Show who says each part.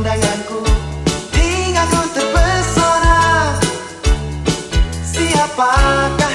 Speaker 1: pandanganku. Hingga kau terpesona Siapakah